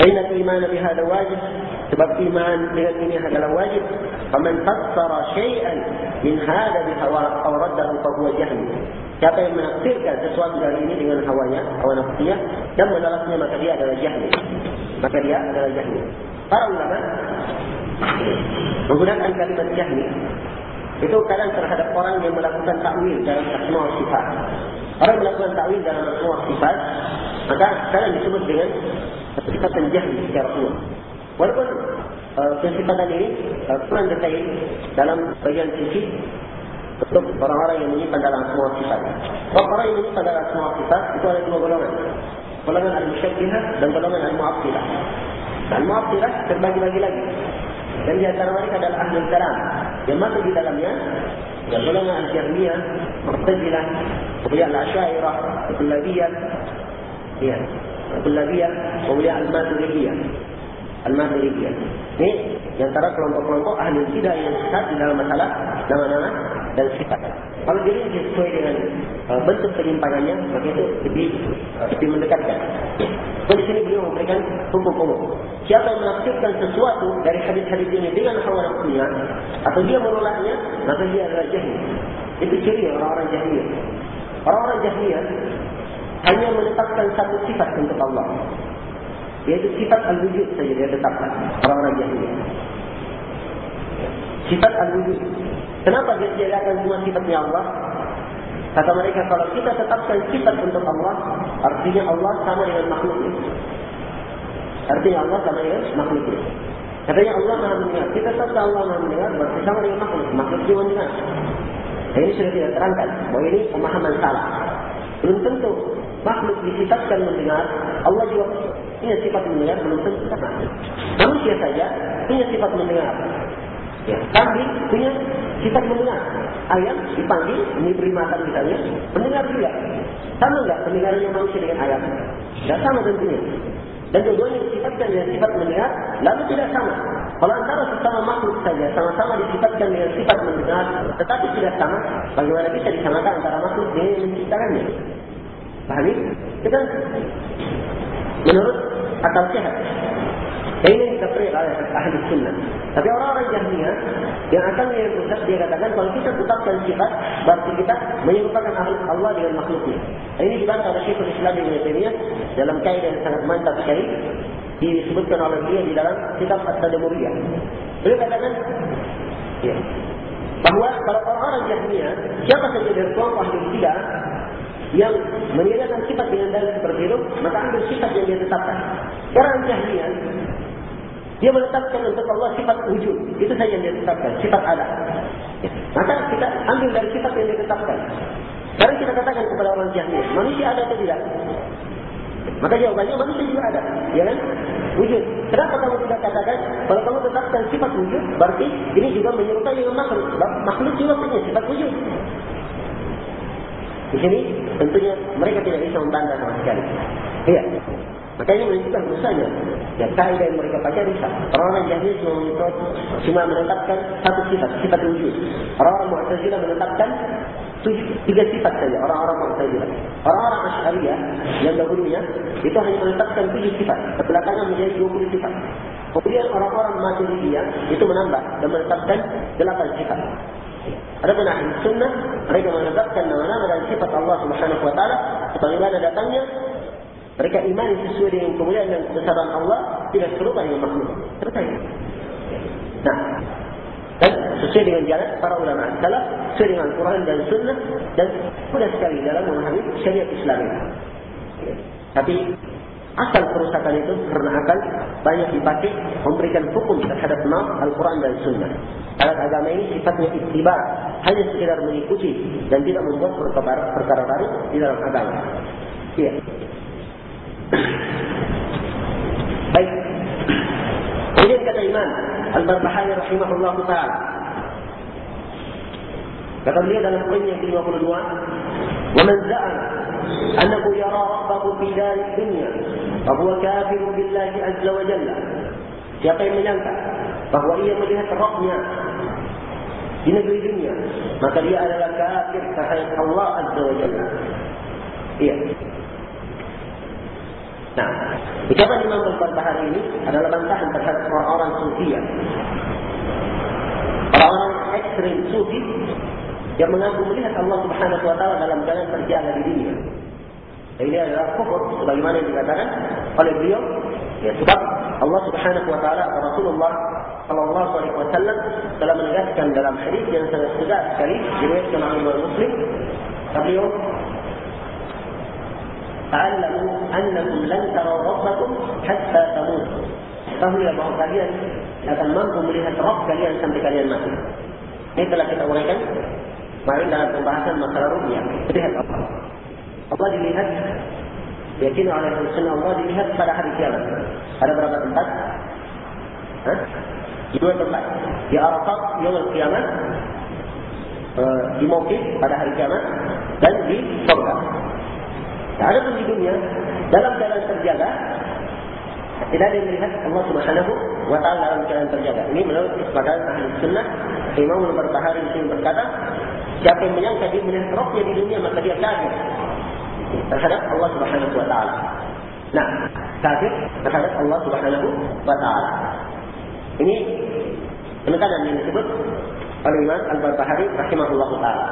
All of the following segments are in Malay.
Inna iman bihada wajib sebab iman dengan ini adalah wajib. Faman fassara syai'an min hada bihawa aw raddahu fa huwa jahl. Siapa yang menafsirkan sesuatu dari ini dengan hawanya, hawa nafsunya dan menolaknya maka dia adalah jahil. Maka dia adalah jahil. Para ulama menggunakan kalimat jahil itu kadang terhadap orang yang melakukan takwil dalam semua sifat. Orang melakukan takwil dalam semua sifat, maka kadang disebut dengan sifatan jahil secara umum. Walaupun uh, kesifatan ini uh, kurang detail dalam bagian sisi untuk orang-orang yang menyimpan dalam semua sifat. Orang-orang yang menyimpan dalam semua sifat itu ada dua golongan. Golongan al-musyabbihah dan golongan al-mu'abtilah. Al-mu'abtilah terbagi-bagi lagi. Dan di antara mereka adalah ahli kalam yang masuk di dalamnya yang golongan al-jahmiyah, mu'tazilah, kemudian al-asyairah, al-kullabiyah, ya, al-kullabiyah, kemudian al-maturidiyah. Al-maturidiyah. Ini antara kelompok-kelompok ahli tidak yang sesat di dalam masalah nama-nama dan sifat. Kalau diri sesuai dengan uh, bentuk penyimpanannya, maka itu lebih uh, lebih mendekatkan. So, di sini beliau memberikan hukum umum. Siapa yang menafsirkan sesuatu dari hadis-hadis ini dengan hawa nafsunya, atau dia menolaknya, maka dia adalah jahil. Itu ciri orang-orang jahil. Orang-orang jahil hanya menetapkan satu sifat untuk Allah. Yaitu sifat al-wujud saja dia tetapkan. Orang-orang jahil. Sifat al-wujud. Kenapa dia tiadakan semua sifatnya Allah? Kata mereka, kalau kita tetapkan sifat untuk Allah, artinya Allah sama dengan makhluknya. Artinya Allah sama dengan makhluknya. Katanya Allah maha mendengar. Kita tetapkan Allah maha mendengar, berarti sama dengan makhluk. Makhluk juga mendengar. Ini sudah tidak terangkan. Bahwa ini pemahaman salah. Belum tentu makhluk disifatkan mendengar. Allah juga punya sifat mendengar, belum tentu sama. Manusia saja punya sifat mendengar. Ya, kambing punya sifat mendengar. Ayam dipanggil, ini makan misalnya, mendengar juga. Sama enggak pendengarannya manusia dengan ayam? Tidak sama tentunya. Dan keduanya disifatkan dengan sifat mendengar, lalu tidak sama. Kalau antara sesama makhluk saja, sama-sama disifatkan dengan sifat mendengar, tetapi tidak sama, bagaimana bisa disamakan antara makhluk dengan menciptakannya? Paham ini? Kita menurut akal sehat. Dan ini kita peri oleh ahli sunnah. Tapi orang-orang jahmiyah yang akan yang rusak dia katakan kalau kita tetapkan sifat berarti kita menyerupakan Allah dengan makhluknya. Dan ini dibantah oleh Syekhul Islam Ibn Taimiyah dalam kaidah yang sangat mantap sekali disebutkan oleh dia di dalam kitab At-Tadmuriyah. Beliau katakan ya, bahawa kalau orang-orang jahmiyah siapa saja dari kelompok ahli tidak yang meniadakan sifat dengan dalil seperti itu, maka ambil sifat yang dia tetapkan. Orang jahmiyah dia menetapkan untuk Allah sifat wujud. Itu saja yang dia tetapkan. Sifat ada. Maka kita ambil dari sifat yang dia tetapkan. Sekarang kita katakan kepada orang jahil. Manusia ada atau tidak? Maka jawabannya manusia juga ada. Ya kan? Wujud. Kenapa kamu tidak katakan? Kalau kamu tetapkan sifat wujud. Berarti ini juga menyerupai dengan makhluk. Makhluk juga punya sifat wujud. Di sini tentunya mereka tidak bisa membantah sama sekali. Iya. Maka ini menunjukkan dosanya. Ya, kaidah yang mereka baca rusak. Orang-orang jahil cuma cuma menetapkan satu sifat, sifat wujud. Orang-orang Mu'tazilah menetapkan tiga sifat saja. Orang-orang Mu'tazilah. Orang-orang Asy'ariyah yang dahulunya itu hanya menetapkan tujuh sifat. Kebelakangan menjadi dua puluh sifat. Kemudian orang-orang Maturidiyah itu menambah dan menetapkan delapan sifat. Ada pun ahli sunnah mereka menetapkan nama-nama dan sifat Allah Subhanahu wa taala sebagaimana datangnya mereka iman sesuai dengan kemuliaan dan kebesaran Allah tidak serupa dengan makhluk. Selesai. Nah, dan sesuai dengan jalan para ulama salaf, sesuai dengan Al-Quran dan Sunnah dan mudah sekali dalam memahami syariat Islam. Tapi asal kerusakan itu karena akan banyak dipakai memberikan hukum terhadap nama Al-Quran dan Sunnah. Alat agama ini sifatnya ittiba, hanya sekedar mengikuti dan tidak membuat perkara, perkara baru di dalam agama. Iya. Baik. Kemudian kata Imam Al-Barbahari rahimahullah ta'ala. Kata beliau dalam poin yang ke-52. وَمَنْ زَعَنَ أَنَّهُ يَرَى رَبَّهُ فِي دَارِ الدُّنْيَا فَهُوَ كَافِرٌ بِاللَّهِ عَزَّ وَجَلَّ Siapa yang menyangka bahawa ia melihat Rabbnya di negeri dunia, maka dia adalah kafir terhadap Allah Azza wa Jalla. Iya. Nah, ucapan Imam Al-Barbahari ini adalah bantahan terhadap orang-orang sufiya. Orang-orang ekstrim sufi yang mengaku melihat Allah Subhanahu wa taala dalam jalan terjaga di dunia. Ini adalah kufur sebagaimana yang dikatakan oleh beliau ya sebab Allah Subhanahu wa taala atau Rasulullah sallallahu alaihi wasallam telah menegaskan dalam hadis yang sangat tegas sekali diriwayatkan oleh Imam Muslim beliau تعلموا أنكم لن تروا ربكم حتى تموتوا Ketahuilah bahawa kalian akan mampu melihat Rabb kalian sampai kalian mati. Ini telah kita uraikan kemarin dalam pembahasan masalah rupiah. Lihat Allah. Allah dilihat yakin oleh sunnah Allah dilihat pada hari kiamat. Ada berapa tempat? Hah? Dua tempat. Di Arafah yaumul kiamat, uh, di Mawqif pada hari kiamat dan di surga. Ada pun di dunia dalam keadaan terjaga tidak ada yang melihat Allah Subhanahu wa taala dalam keadaan terjaga. Ini menurut kesepakatan ahli sunnah Imam Al-Barbahari di sini berkata, siapa yang menyangka dia melihat rohnya di dunia maka dia kafir terhadap Allah Subhanahu wa taala. Nah, kafir terhadap Allah Subhanahu wa taala. Ini penekanan yang disebut oleh Imam Al-Barbahari rahimahullah taala.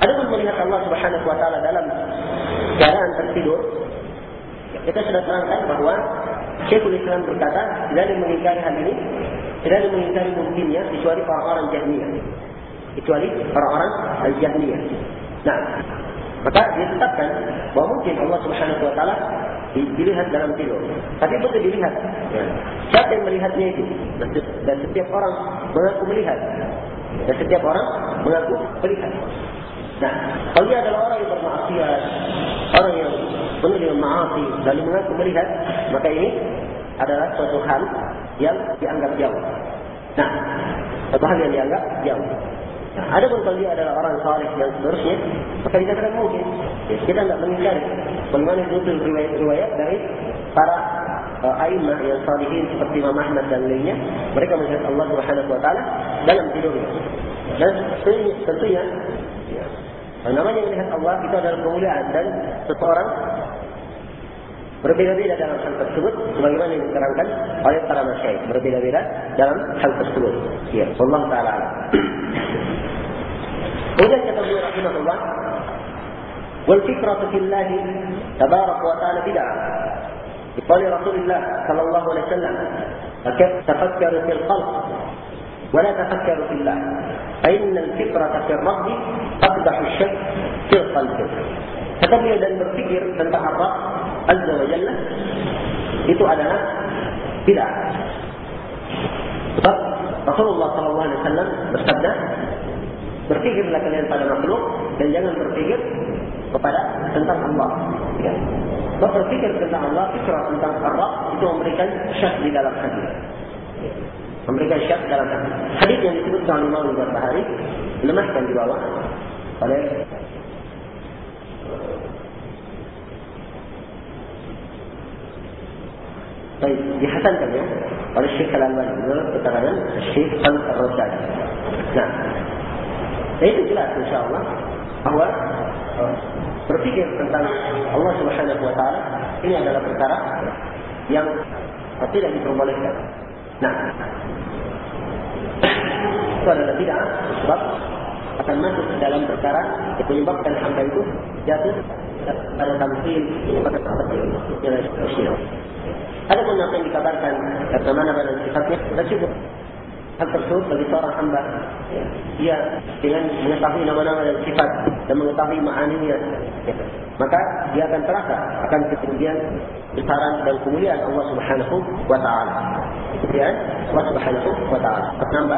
Ada pun melihat Allah Subhanahu wa taala dalam keadaan tertidur. Kita sudah terangkan bahawa Syekhul Islam berkata, tidak ada mengingkari hal ini, tidak ada mengingkari mungkinnya kecuali orang-orang Jahmiyah. Kecuali orang-orang Al-Jahmiyah. Nah, maka dia tetapkan bahawa mungkin Allah Subhanahu Wa Taala dilihat dalam tidur. Tapi betul dilihat. Ya. Siapa yang melihatnya itu? Dan setiap orang mengaku melihat. Dan setiap orang mengaku melihat. Nah, kalau dia adalah orang yang bermaksiat, orang yang dengan maasi, lalu mengaku melihat, maka ini adalah suatu hal yang dianggap jauh. Nah, suatu hal yang dianggap jauh. Nah, ada pun kalau dia adalah orang saleh yang seterusnya, maka dikatakan mungkin. Kita tidak mengingkari bagaimana itu riwayat-riwayat dari para uh, aimah yang salihin seperti Imam Ahmad dan lainnya. Mereka melihat Allah Subhanahu Wa Taala dalam tidurnya. Dan tentunya, ya, namanya melihat Allah itu adalah kemuliaan dan seseorang berbeda-beda dalam hal tersebut sebagaimana yang diterangkan oleh para masyayikh berbeda-beda dalam hal tersebut ya Allah taala هنا التفوي رحمه الله والفكرة في الله تبارك وتعالى بدعة بقول رسول الله صلى الله عليه وسلم تفكروا في الخلق ولا تفكروا في الله فإن الفكرة في الرب أقبح الشك في القلب tetapi dan berpikir tentang Allah Azza wa Jalla itu adalah bid'ah. Sebab Rasulullah sallallahu alaihi wasallam bersabda, berpikirlah kalian pada makhluk dan jangan berpikir kepada tentang Allah. Ya. Sebab berpikir tentang Allah, fikrah tentang Allah itu memberikan syak di dalam hati. Memberikan syak dalam hati. Hadis yang disebutkan oleh Imam Al-Bahari lemahkan di bawah oleh Baik, dihasankan ya oleh Syekh Al-Albani menurut keterangan Syekh Al-Rasyad. Nah, itu jelas insyaAllah bahawa berpikir tentang Allah Subhanahu Wa Taala ini adalah perkara yang tidak diperbolehkan. Nah, itu adalah tidak sebab akan masuk dalam perkara yang menyebabkan hamba itu jatuh pada tamsil pada syirik. Ada pun yang dikabarkan bagaimana pada sifatnya sudah cukup hal tersebut bagi seorang hamba. Ya. Dengan mengetahui nama-nama dan sifat dan mengetahui maknanya. Ya. maka dia akan terasa akan ketinggian besaran dan kemuliaan Allah Subhanahu wa taala. Ya. Allah Subhanahu wa taala. Pertama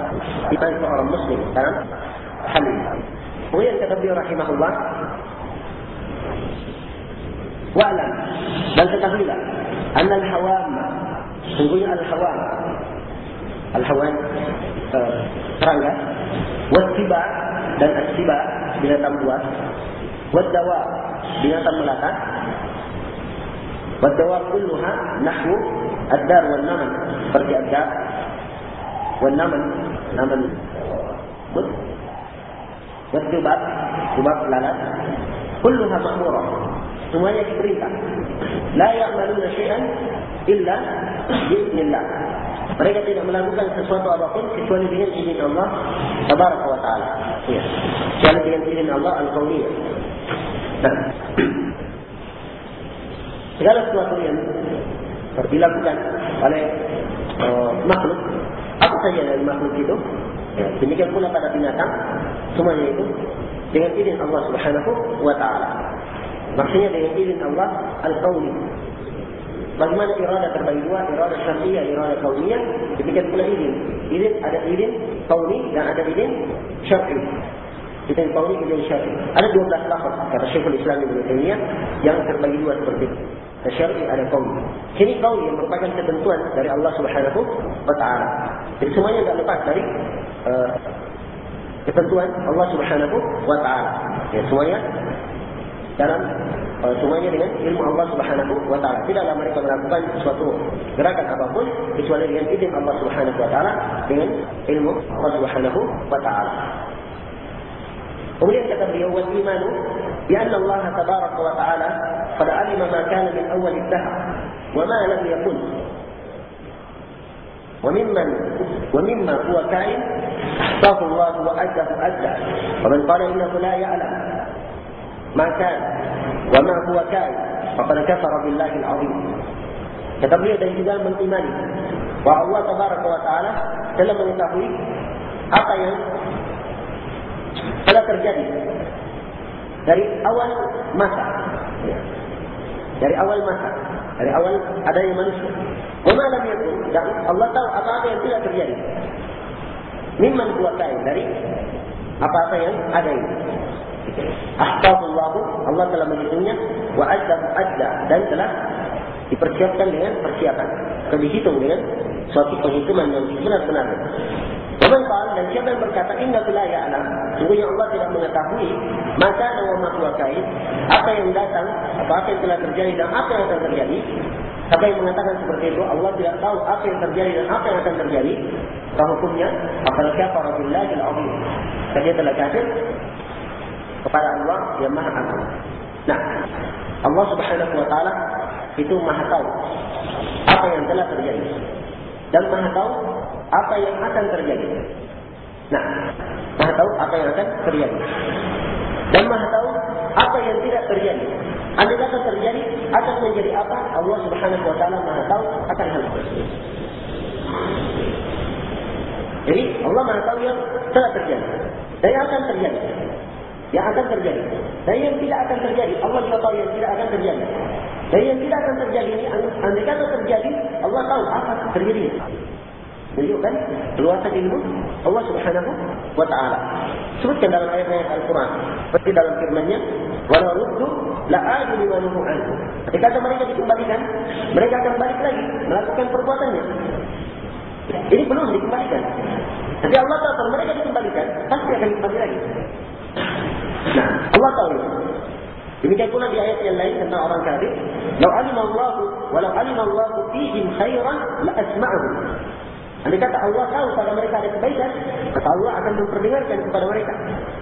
kita seorang muslim sekarang hamil kemudian kata beliau rahimahullah wa'lam dan ketahuilah anna al-hawam sungguhnya al-hawam al-hawan uh, serangga. Wasiba dan asiba binatang buas. Wadawa binatang melata. Wadawa kulluha nahwu ad-dar wal naman seperti ad-dar. Wal naman but wadubab dubab lalat. Kulluha ma'murah semuanya diperintah. La ya'maluna syai'an illa bi'idznillah. Mereka tidak melakukan sesuatu apapun kecuali dengan izin Allah Tabaraka wa ta'ala. Ya. Kecuali dengan izin Allah Al-Qawliyah. Nah. Segala sesuatu yang dilakukan oleh uh, makhluk, apa saja dari makhluk itu, ya, demikian pula pada binatang, semuanya itu dengan izin Allah Subhanahu wa taala. Maksudnya dengan izin Allah al-qauli. Bagaimana irada terbagi dua, irada syar'iyah, irada kauniyah, demikian pula izin. Izin ada izin kauni dan ada izin syar'i. Izin kauni, izin syar'i. Ada 12 lafaz kata Syekhul Islam Ibn Taimiyah yang terbagi dua seperti itu. Ada syar'i, ada kauni. Sini kauni yang merupakan ketentuan dari Allah Subhanahu taala. Jadi semuanya tidak lepas dari uh, ketentuan Allah Subhanahu taala. Ya, semuanya dalam uh, semuanya dengan ilmu Allah Subhanahu wa taala. Tidaklah mereka melakukan suatu gerakan apapun kecuali dengan izin Allah Subhanahu wa taala dengan ilmu Allah Subhanahu wa taala. Kemudian kata beliau wal imanu bi anna Allah tabaraka wa taala qad alima ma kana min awwal ad-dahr wa ma lam yakun وممن ومما هو كائن احصاه الله واده اده ومن قال انه لا يعلم ما كان وما هو كائن فقد كفر بالله العظيم kata beliau dan juga mengimani bahawa Allah Tabaraka wa Ta'ala telah mengetahui apa yang telah terjadi dari awal masa dari awal masa dari awal adanya manusia Wama lam yakun dan Allah tahu apa-apa yang tidak terjadi. Mimman huwa kain dari apa-apa yang ada ini. Ahfazullahu Allah telah menghitungnya wa adda adda dan telah dipersiapkan dengan persiapan. Atau dihitung dengan suatu penghitungan yang benar-benar. Waman qala dan siapa yang berkata inna la ya'lam sungguhnya Allah tidak mengetahui maka nama makhluk kain apa yang datang apa apa yang telah terjadi dan apa yang akan terjadi Siapa yang mengatakan seperti itu, Allah tidak tahu apa yang terjadi dan apa yang akan terjadi. Maka hukumnya, apal kafar billahi al-azim. Dia telah kafir kepada Allah yang Maha Agung. Nah, Allah Subhanahu wa taala itu Maha tahu apa yang telah terjadi dan Maha tahu apa yang akan terjadi. Nah, Maha tahu apa yang akan terjadi. Dan Maha tahu apa yang tidak terjadi. Andai kata terjadi, akan menjadi apa? Allah Subhanahu Wa Taala Maha tahu akan hal itu. Jadi Allah Maha tahu yang telah terjadi dan yang akan terjadi. Yang akan terjadi dan yang tidak akan terjadi. Allah juga tahu yang tidak akan terjadi. Dan yang tidak akan terjadi ini, andai kata terjadi, Allah tahu apa terjadi. Menunjukkan luasan ilmu Allah Subhanahu wa taala. Sebutkan dalam ayat-ayat Al-Qur'an seperti dalam firman-Nya, "Wa la ruddu la'adu lima nuhu anhu. Ketika mereka dikembalikan, mereka akan balik lagi melakukan perbuatannya. Ini belum dikembalikan. Jadi Allah tahu mereka dikembalikan, pasti akan kembali lagi. Nah, Allah tahu. Demikian pula di ayat yang lain tentang orang kafir, "Lau alim Allah, walau alim Allah fihim khairan la asma'uhum." Andai kata Allah tahu pada mereka ada kebaikan, kata Allah akan memperdengarkan kepada mereka.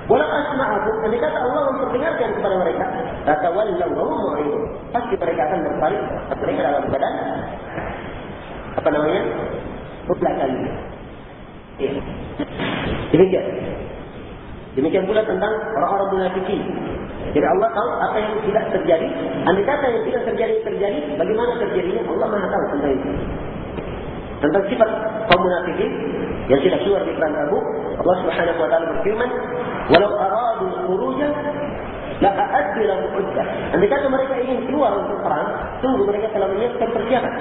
Walau asma'akum, andai kata Allah memperdengarkan kepada mereka, kata wallau wa mu'ridun. Pasti mereka akan berbalik, mereka dalam keadaan apa namanya? Kali. Ya. Demikian. Demikian pula tentang orang-orang munafikin. Jadi Allah tahu apa yang tidak terjadi. Andai kata yang tidak terjadi terjadi, bagaimana terjadinya? Allah Maha tahu tentang itu tentang sifat kaum munafikin yang tidak keluar di perang Tabuk Allah Subhanahu wa taala berfirman walau aradu khuruja la a'addu lahu uddah andai kata mereka ingin keluar untuk perang tunggu mereka telah menyiapkan persiapan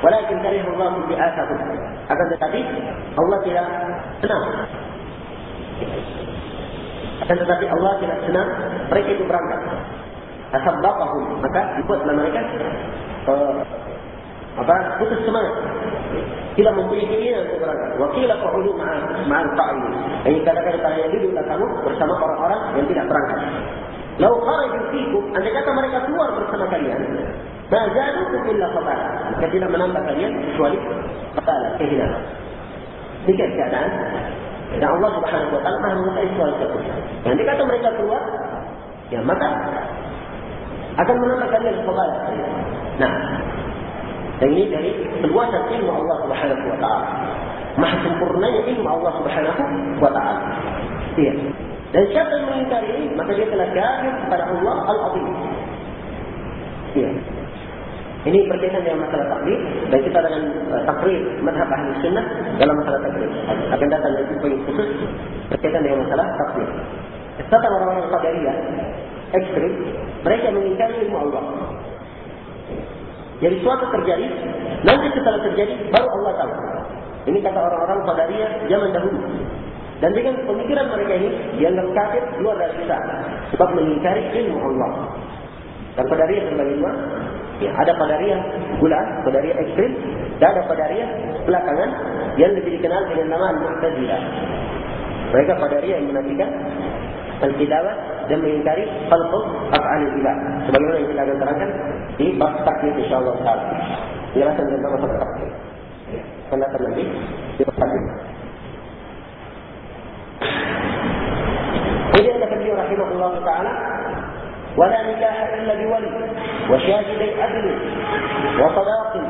walakin karih Allah bi'asahu akan tetapi Allah tidak senang akan tetapi Allah tidak senang mereka itu berangkat asabbaqahum maka dibuatlah mereka uh, apa putus semangat tidak mempunyai keinginan untuk berangkat. Wakilah fa'ulu ma'al ta'ayu. Ini kadang-kadang kalian duduklah kamu bersama orang-orang yang tidak berangkat. Lau kharaju fikum, andai kata mereka keluar bersama kalian, mazalukum illa khabala. Maka tidak menambah kalian kecuali khabala, kehilangan. Demikian keadaan. Dan Allah subhanahu wa ta'ala maha mengetahui soal tersebut. Andai kata mereka keluar, ya maka akan menambah kalian fadail. Nah, dan ini dari keluasan ilmu Allah Subhanahu wa taala. Maha sempurnanya ilmu Allah Subhanahu wa taala. Iya. Dan siapa yang mengingkari maka dia telah kafir kepada Allah Al-Azim. Iya. Ini berkaitan dengan masalah takdir dan kita dengan uh, takdir madhab ahli sunnah dalam masalah takdir. Akan datang dari poin khusus berkaitan dengan masalah takdir. Tentang orang-orang qadariyah ekstrim, mereka mengingkari ilmu Allah. Jadi suatu terjadi, nanti setelah terjadi baru Allah tahu. Ini kata orang-orang qadariyah zaman dahulu. Dan dengan pemikiran mereka ini dianggap kafir luar dari Islam sebab mengingkari ilmu Allah. Dan qadariyah terbagi dua. Ya, ada kadaria gula, kadaria ekstrim, dan ada kadaria belakangan yang lebih dikenal dengan nama Mu'tazila. Mereka kadaria yang menafikan Al-Qidawah dan mengingkari Al-Qur Af'an Al-Qidawah. Sebagaimana yang kita akan terangkan, ini bahas taklit insyaAllah sahabat. Ini rasa tentang masalah taklit. Karena terlebih, di bahas taklit. Ini adalah kebiyo rahimahullah ta'ala. Wala nikah illa biwali. وشاهدي عدل وطلاقي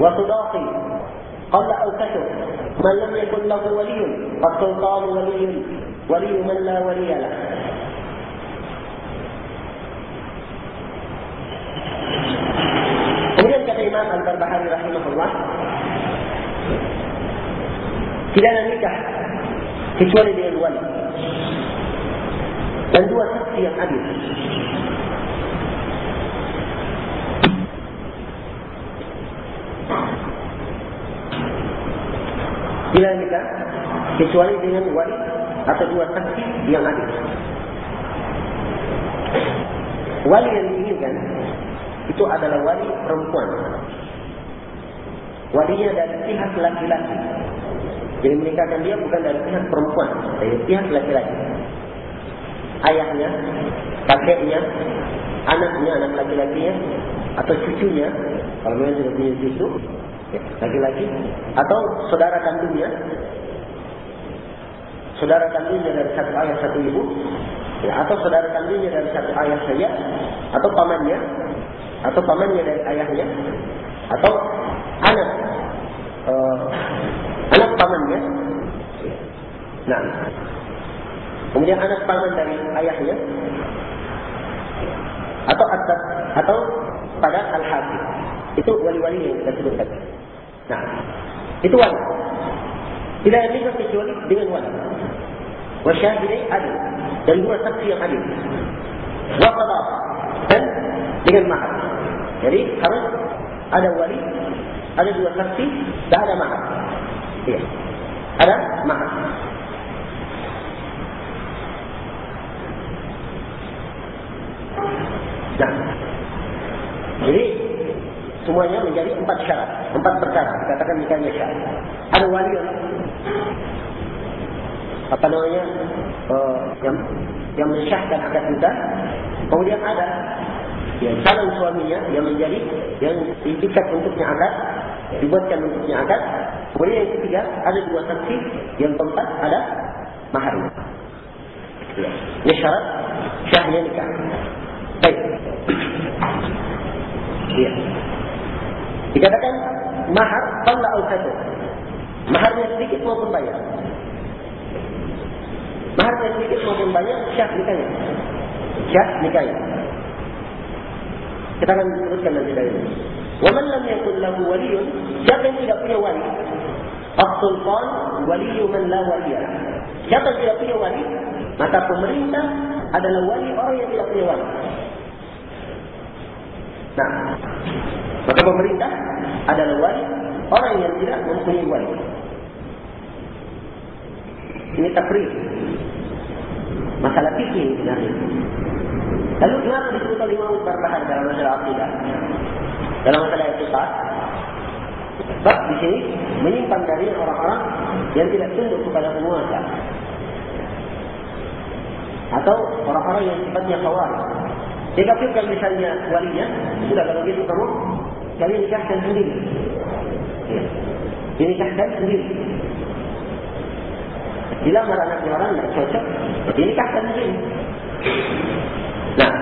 وصداقي قل أو كثر من لم يكن له ولي قد فالسلطان ولي ولي من لا ولي له. هناك الإمام البربحاري رحمه الله كلانا نكح تتولد الولد من دون yang adil. Bila nikah Kecuali dengan wali Atau dua saksi yang adil. Wali yang diinginkan Itu adalah wali perempuan. Walinya dari pihak laki-laki Jadi menikahkan dia bukan dari pihak perempuan Dari pihak laki-laki Ayahnya Kakeknya Anaknya, anak laki-lakinya Atau cucunya Kalau memang sudah punya cucu laki-laki atau saudara kandungnya saudara kandungnya dari satu ayah satu ibu ya, atau saudara kandungnya dari satu ayah saja atau pamannya atau pamannya dari ayahnya atau anak uh, anak pamannya nah kemudian anak paman dari ayahnya atau atas atau pada al-hafiz itu wali-wali yang kita sebutkan Nah, itu wali. Tidak ada nikah kecuali dengan wali. Wasyahidai adil. Dan dua saksi yang adil. Waqadah. Dan dengan mahar. Jadi harus ada wali, ada dua saksi, dan ada mahar. Ya. Ada mahar. Nah. Jadi semuanya menjadi empat syarat, empat perkara dikatakan misalnya syarat. Ada wali yang apa namanya uh, yang yang mensyahkan akad nikah, kemudian ada ya, calon suaminya yang menjadi yang diikat untuknya akad, dibuatkan untuknya akad. Kemudian yang ketiga ada dua saksi, yang keempat ada mahar. Ya. Ini syarat syahnya nikah. Baik. Ya. Dikatakan mahar qalla al satu. Maharnya sedikit maupun banyak. Maharnya sedikit maupun banyak syah nikahnya. Syah nikahnya. Kita akan sebutkan nanti dari ini. Wa man lam yakul lahu waliyun, siapa yang tidak punya wali? As-sultan waliyu man la waliya. Siapa yang tidak punya wali? Maka pemerintah adalah wali orang yang tidak punya wali. Nah, maka pemerintah adalah wali orang yang tidak mempunyai wali. Ini takrir. Masalah fikih sebenarnya. Lalu kenapa disebut oleh Imam Barbahar dalam masalah akidah? Dalam masalah itu tak? Sebab di sini menyimpan dari orang-orang yang tidak tunduk kepada penguasa. Atau orang-orang yang sifatnya kawal. Dia kafirkan misalnya walinya, sudah kalau begitu kamu kalian nikahkan sendiri. Ya. Dinikahkan sendiri. Bila marah anak orang tidak cocok, dinikahkan sendiri. Nah,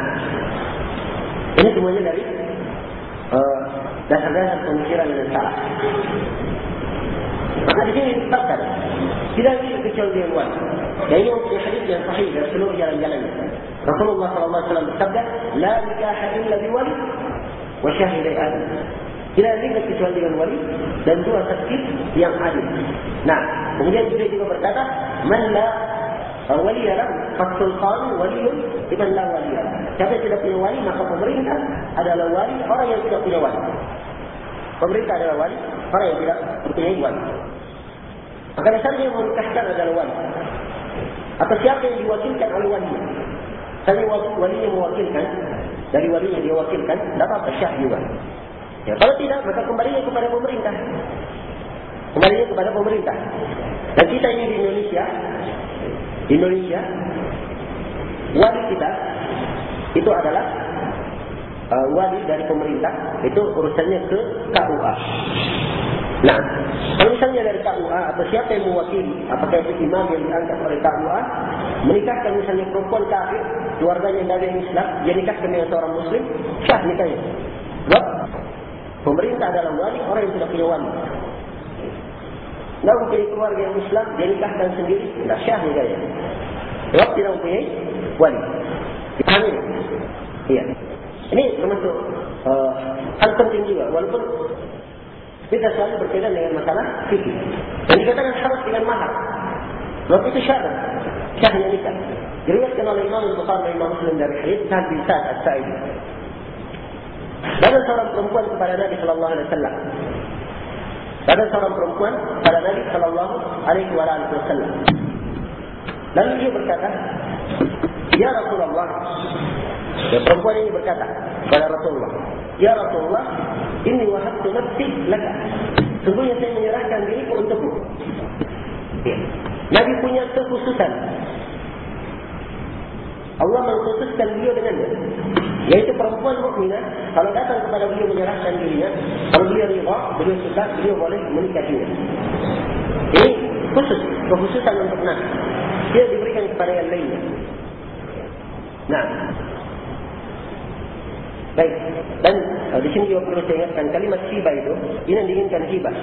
ini semuanya dari uh, dasar-dasar pemikiran yang salah. Maka di sini ditetapkan tidak ada kecuali dia buat. Dan ini untuk hadis yang sahih dari seluruh jalan-jalan. Rasulullah SAW bersabda, La nikah illa biwali wa syahidai adil. Tidak ada kecuali dengan wali dan dua saksi yang adil. Nah, kemudian juga juga berkata, Man la wali adalah fasulkan wali iban la wali adalah. Siapa yang tidak punya wali, maka pemerintah adalah wali orang yang tidak punya wali. Pemerintah adalah wali orang yang tidak mempunyai wali. Maka dasarnya yang menikahkan adalah wali. Atau siapa yang diwakilkan oleh wali. Saya wali yang mewakilkan, dari wali yang dia wakilkan, dapat tersyah juga. Ya, kalau tidak, maka kembalinya kepada pemerintah. Kembalinya kepada pemerintah. Dan kita ini di Indonesia, Indonesia, wali kita itu adalah uh, wali dari pemerintah, itu urusannya ke KUA. Nah, kalau misalnya dari KUA atau siapa yang mewakili, apakah itu imam yang diangkat oleh KUA, menikahkan misalnya perempuan kafir, keluarganya dari Islam, dia nikahkan dengan seorang Muslim, sah nikahnya. Sebab pemerintah adalah wali orang yang tidak punya wali. Tidak mempunyai keluarga yang Islam, dia nikahkan sendiri, tidak syah nikahnya. Sebab tidak mempunyai wali. Dipahami? Iya. Ini termasuk uh, hal penting juga, walaupun kita selalu berkaitan dengan masalah fikir. Dan dikatakan harus dengan mahar. Sebab itu syarat. Syahnya nikah. Diriwayatkan oleh Imam Al-Bukhari dan Imam Muslim dari hadis Sa'ad bin Sa'ad As-Sa'idi. Ada seorang perempuan kepada Nabi sallallahu alaihi wasallam. Ada seorang perempuan kepada Nabi sallallahu alaihi wasallam. Lalu dia berkata, "Ya Rasulullah." Ya perempuan ini berkata kepada Rasulullah, "Ya Rasulullah, ini wahabtu nafsi laka. Sungguhnya saya menyerahkan untukmu. Ya. Nabi punya kekhususan. Allah mengkhususkan beliau dengannya. Yaitu perempuan mukminah kalau datang kepada beliau menyerahkan dirinya, kalau beliau riba, beliau suka, beliau boleh menikahinya. Ini khusus, kekhususan untuk Nabi. Dia diberikan kepada yang lainnya. Nah, Baik. Dan uh, di sini juga perlu saya ingatkan kalimat hibah itu ini diinginkan hibah.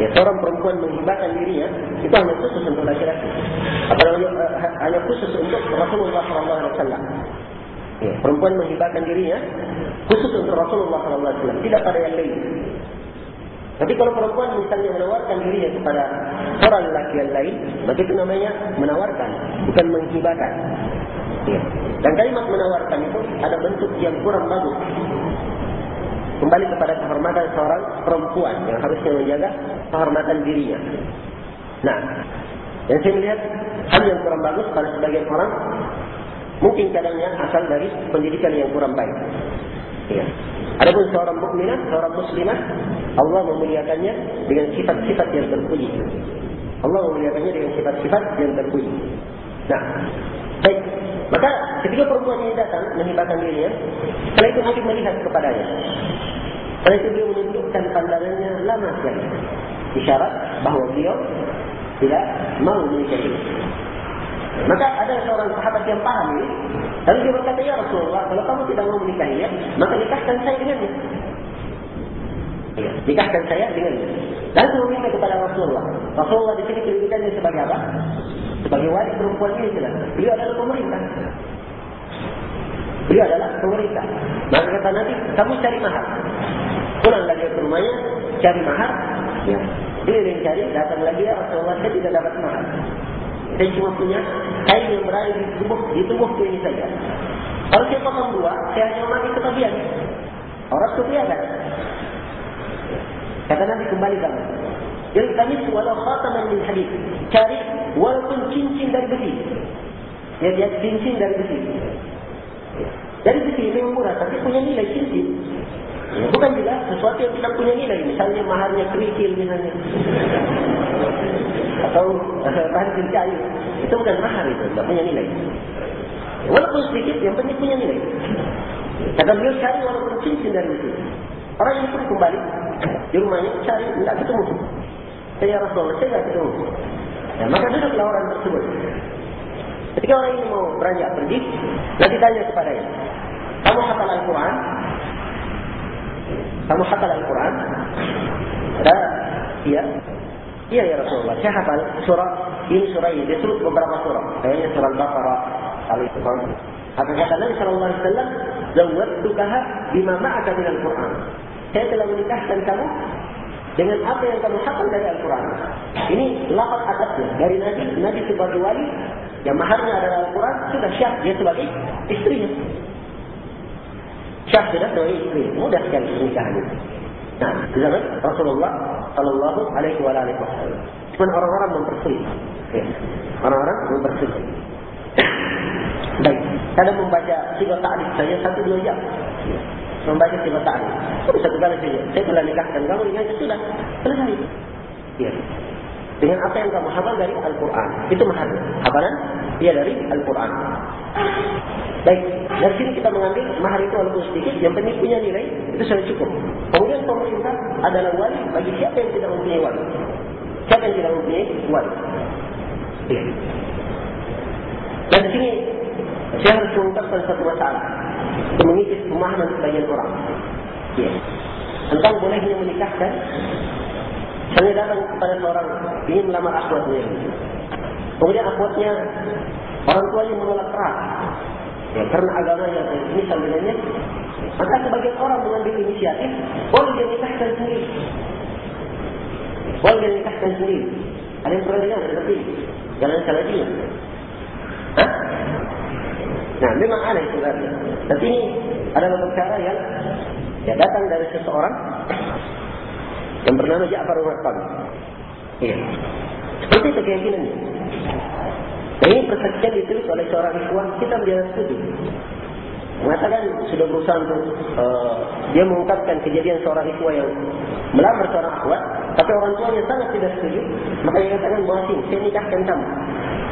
Ya, seorang perempuan menghibahkan dirinya itu hanya khusus untuk laki-laki. Apa namanya uh, hanya khusus untuk Rasulullah SAW. Ya, perempuan menghibahkan dirinya khusus untuk Rasulullah SAW. Tidak pada yang lain. Tapi kalau perempuan misalnya menawarkan dirinya kepada orang laki yang lain, maka itu namanya menawarkan, bukan menghibahkan. Ya. Dan kalimat menawarkan itu ada bentuk yang kurang bagus. Kembali kepada kehormatan seorang perempuan yang harusnya menjaga kehormatan dirinya. Nah, yang saya melihat hal yang kurang bagus pada sebagian orang mungkin kadangnya asal dari pendidikan yang kurang baik. Ya. Adapun seorang mukminah, seorang muslimah, Allah memuliakannya dengan sifat-sifat yang terpuji. Allah memuliakannya dengan sifat-sifat yang terpuji. Nah. Maka ketika perempuan ini datang menghibahkan dirinya, setelah itu Nabi melihat kepadanya. Setelah itu beliau menunjukkan pandangannya lama sekali. Isyarat bahawa beliau tidak mau menikahi. Maka ada seorang sahabat yang paham ini. Lalu dia berkata, Ya Rasulullah, kalau kamu tidak mau menikahinya, maka nikahkan saya dengannya. Ya, nikahkan saya dengannya. Lalu meminta kepada Rasulullah. Rasulullah di sini kedudukannya sebagai apa? Sebagai wali perempuan ini jelas. Beliau adalah pemerintah. Beliau adalah pemerintah. Maka kata Nabi, kamu cari mahar. Pulang lagi ke rumahnya, cari mahar. Ya. Dia yang cari, datang lagi ya Rasulullah, saya tidak dapat mahar. Saya cuma punya kain yang berada di tubuh, di tubuh ini saja. Kalau saya potong dua, saya hanya mati kebagian. Orang kan? Kata Nabi kembali kamu. Jadi kami walau khataman min hadis. Cari walaupun cincin dari besi. Ya dia cincin dari besi. Dari besi ini murah tapi punya nilai cincin. Ya, bukan juga sesuatu yang tidak punya nilai. Misalnya maharnya kerikil misalnya. Atau bahan kayu. Itu bukan mahar itu. Tidak punya nilai. Walaupun sedikit yang penting punya nilai. Kata beliau cari walaupun cincin dari besi. Orang yang pun kembali di rumahnya cari tidak ketemu. Saya Rasulullah saya tidak ketemu. Ya, maka duduklah orang tersebut. Ketika orang ini mau beranjak pergi, nanti tanya kepada dia. Kamu hafal Al-Quran? Kamu hafal Al-Quran? Ada? Iya. Iya ya Rasulullah. Saya hafal surah ini surah ini. Dia sebut beberapa surah. Kayaknya surah Al-Baqarah. Al-Iqram. Apa kata Nabi Sallallahu Alaihi Wasallam? Zawwadtukaha bima ma'aka min Al-Quran. Saya telah menikahkan kamu dengan apa yang kamu hafal dari Al-Quran. Ini lapat adabnya dari Nabi. Nabi sebagai wali yang maharnya adalah Al-Quran sudah syah dia sebagai istrinya. Syah sudah sebagai istri. Mudah sekali pernikahan itu. Nah, di zaman Rasulullah Sallallahu Alaihi Wasallam. Cuma orang-orang mempersulit. Orang-orang mempersulit. Baik, kadang membaca tiga ta'lif saja satu dua jam. Membaca tiga ta'lif. Itu satu kali saja. Saya telah nikahkan kamu, ya sudah. Selesai. Ya. Dengan apa yang kamu hafal dari Al-Quran. Itu mahal. Hafalan? Ia dari Al-Quran. Baik, dari sini kita mengambil mahar itu walaupun sedikit, yang penting punya nilai, itu sudah cukup. Kemudian pemerintah adalah wali bagi siapa yang tidak mempunyai wali. Siapa yang tidak mempunyai wali. Ya. Dan di sini, saya harus mengungkapkan satu masalah. Untuk mengisi pemahaman sebagian orang. Ya. Tentang bolehnya menikahkan, saya datang kepada seorang ingin melamar akhwatnya. Kemudian akhwatnya, orang tuanya menolak keras. Ya, karena agamanya ini sambilannya, maka sebagian orang mengambil inisiatif, boleh dia nikahkan sendiri. Boleh dia nikahkan sendiri. Ada yang pernah dengar seperti. Hah? Nah, memang ada itu berarti. Tapi ini adalah perkara yang ya, datang dari seseorang yang bernama Ja'far Al-Raqqam. Iya. Seperti itu keyakinannya. Dan ini persaksian ditulis oleh seorang ikhwan, kita menjadi setuju. Mengatakan sudah berusaha untuk uh, dia mengungkapkan kejadian seorang ikhwan yang melamar seorang akhwat, tapi orang tuanya sangat tidak setuju. Maka dia katakan, Muhasim, saya nikahkan kamu.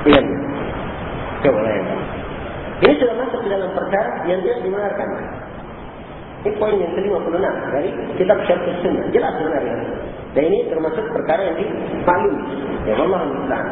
Iya. Coba bayangkan. Ini sudah masuk dalam perkara yang tidak dibenarkan. Ini poin yang ke-56 dari kitab Syarif Sunnah. Jelas sebenarnya. Dan ini termasuk perkara yang dimaklumi. Ya Allah Al-Islam.